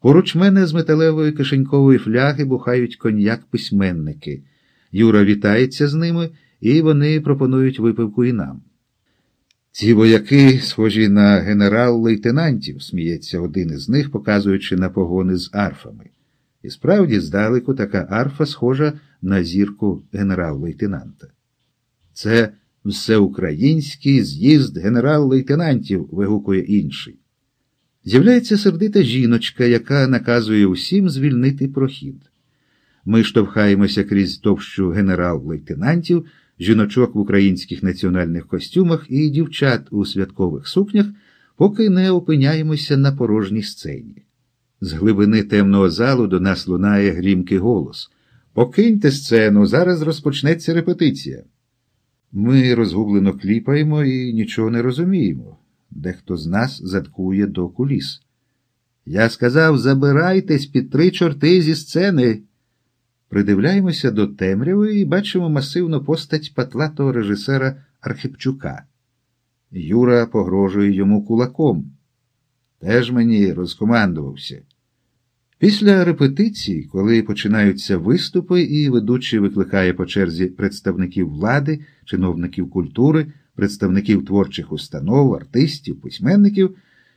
Поруч мене з металевої кишенькової фляги бухають коньяк письменники. Юра вітається з ними, і вони пропонують випивку і нам. Ці вояки схожі на генерал-лейтенантів, сміється один із них, показуючи на погони з арфами. І справді, здалеку така арфа схожа на зірку генерал-лейтенанта. Це всеукраїнський з'їзд генерал-лейтенантів, вигукує інший. З'являється сердита жіночка, яка наказує усім звільнити прохід. Ми штовхаємося крізь товщу генерал-лейтенантів, жіночок в українських національних костюмах і дівчат у святкових сукнях, поки не опиняємося на порожній сцені. З глибини темного залу до нас лунає грімкий голос. Покиньте сцену, зараз розпочнеться репетиція. Ми розгублено кліпаємо і нічого не розуміємо. Дехто з нас заткує до куліс. Я сказав, забирайтесь під три чорти зі сцени. Придивляємося до темряви і бачимо масивну постать патлатого режисера Архипчука. Юра погрожує йому кулаком. Теж мені розкомандувався. Після репетиції, коли починаються виступи, і ведучий викликає по черзі представників влади, чиновників культури, представників творчих установ, артистів, письменників,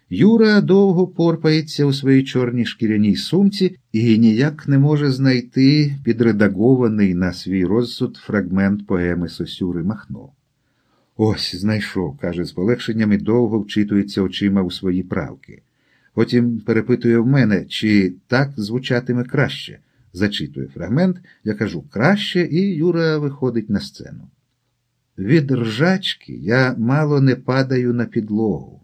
Юра довго порпається у своїй чорній шкіряній сумці і ніяк не може знайти підредагований на свій розсуд фрагмент поеми Сосюри Махно. Ось знайшов, каже, з полегшенням і довго вчитується очима у свої правки. Потім перепитує в мене, чи так звучатиме краще. Зачитує фрагмент, я кажу краще, і Юра виходить на сцену. Від ржачки я мало не падаю на підлогу.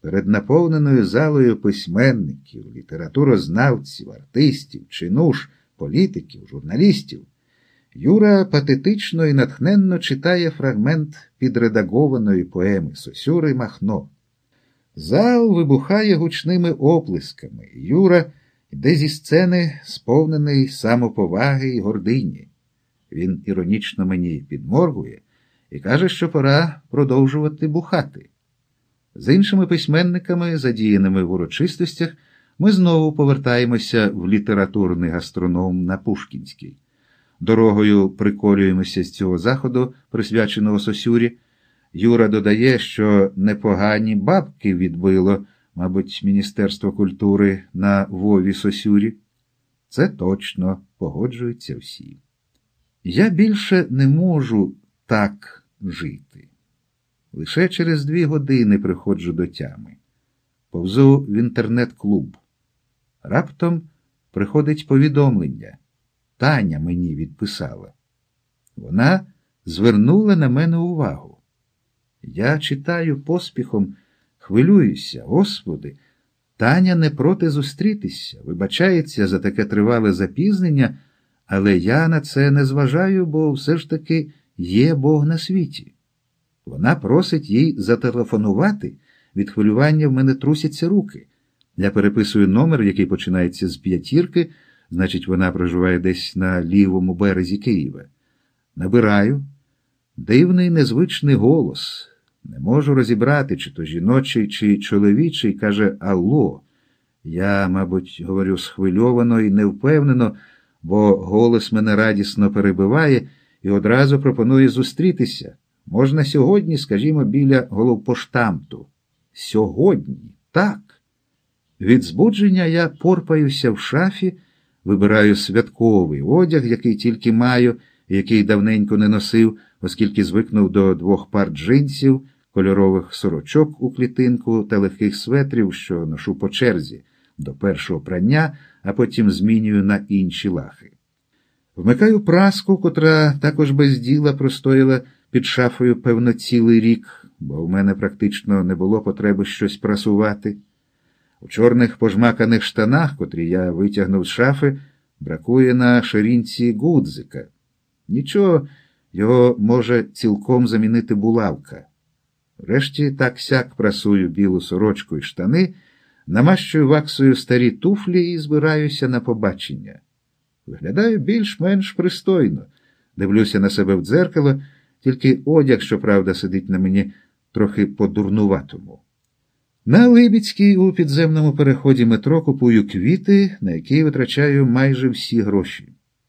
Перед наповненою залою письменників, літературознавців, артистів, чинуш, політиків, журналістів, Юра патетично і натхненно читає фрагмент підредагованої поеми Сосюри Махно. Зал вибухає гучними оплесками. Юра йде зі сцени, сповнений самоповаги і гордині. Він іронічно мені підморгує і каже, що пора продовжувати бухати. З іншими письменниками, задіяними в урочистостях, ми знову повертаємося в літературний гастроном на Пушкінський. Дорогою приколюємося з цього заходу, присвяченого Сосюрі. Юра додає, що непогані бабки відбило, мабуть, Міністерство культури на Вові Сосюрі. Це точно погоджуються всі. Я більше не можу так жити. Лише через дві години приходжу до тями. Повзу в інтернет-клуб. Раптом приходить повідомлення. Таня мені відписала. Вона звернула на мене увагу. Я читаю поспіхом, хвилююся, Господи, Таня не проти зустрітися, вибачається за таке тривале запізнення, але я на це не зважаю, бо все ж таки є Бог на світі. Вона просить їй зателефонувати, від хвилювання в мене трусяться руки. Я переписую номер, який починається з п'ятірки, значить, вона проживає десь на лівому березі Києва. Набираю. Дивний незвичний голос. Не можу розібрати, чи то жіночий, чи чоловічий, каже Алло. Я, мабуть, говорю схвильовано і невпевнено, бо голос мене радісно перебиває і одразу пропонує зустрітися. Можна сьогодні, скажімо, біля головпоштамту. Сьогодні, так. Від збудження я порпаюся в шафі, вибираю святковий одяг, який тільки маю, який давненько не носив, оскільки звикнув до двох пар джинсів, кольорових сорочок у клітинку та легких светрів, що ношу по черзі, до першого прання, а потім змінюю на інші лахи. Вмикаю праску, котра також без діла простояла під шафою, певно, цілий рік, бо в мене практично не було потреби щось прасувати. У чорних пожмаканих штанах, котрі я витягнув з шафи, бракує на ширинці гудзика. Нічого, його може цілком замінити булавка. Врешті так сяк прасую білу сорочку і штани, намащую ваксою старі туфлі і збираюся на побачення. Виглядаю більш-менш пристойно, дивлюся на себе в дзеркало, тільки одяг, щоправда, сидить на мені трохи по-дурнуватому. На Либіцькій у підземному переході метро купую квіти, на які витрачаю майже всі гроші.